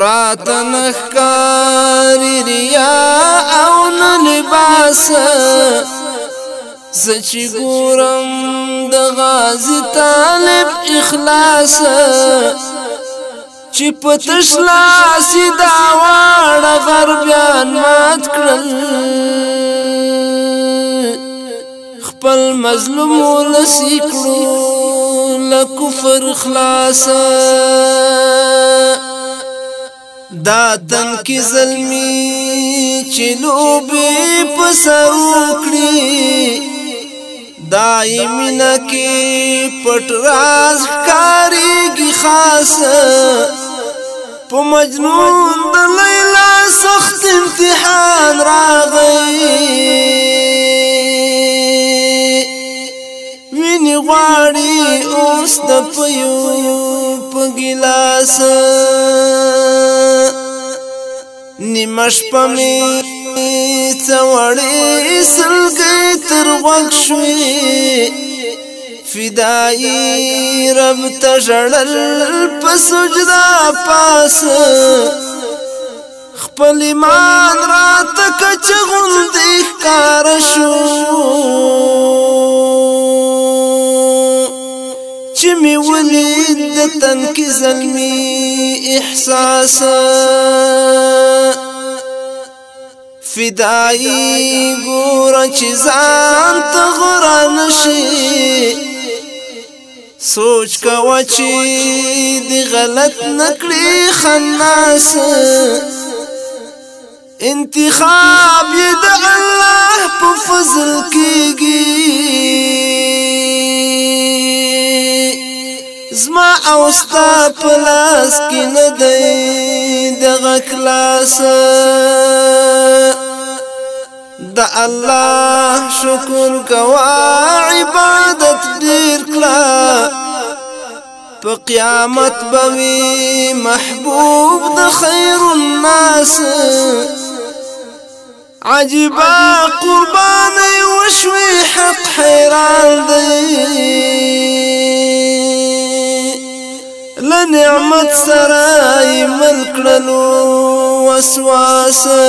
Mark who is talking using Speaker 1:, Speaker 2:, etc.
Speaker 1: راتن خکاری ریا او نلباس سچی گورم د غازی طالب اخلاص چې پتش لاسی دا واړه غربیان مات کړل خپل مظلوم ولسی کړو لکفر خلاصه دا تن کې زلمی چې لوبې په سر وکړي دایمي نه کې پټ راز کاریږي خاص په مجنون د لیلا سخت امتحان راغی ویني غواړي اوس د پیو په ګلاس نیمش پمی چوڑی سلگی تر وقشوی فدائی رب تجڑل پسجدا پاس خپل ایمان را تک چغندې کار شو چې می ولید د تن کې زلمی احساسات فدائی ګور چې ځان ته غره نشي سوچ کوه چې دی غلط نکړي خناس انتخاب یې د الله په فضل کېږي زما او ستا په لاس کې نه دی اخلاص د الله شکر کوا عبادت ډیر کلا په قیامت بوي محبوب د خیر الناس عجبا قربان وشوي حق حيران دي لنعمت سراي ورکړلو وسواسه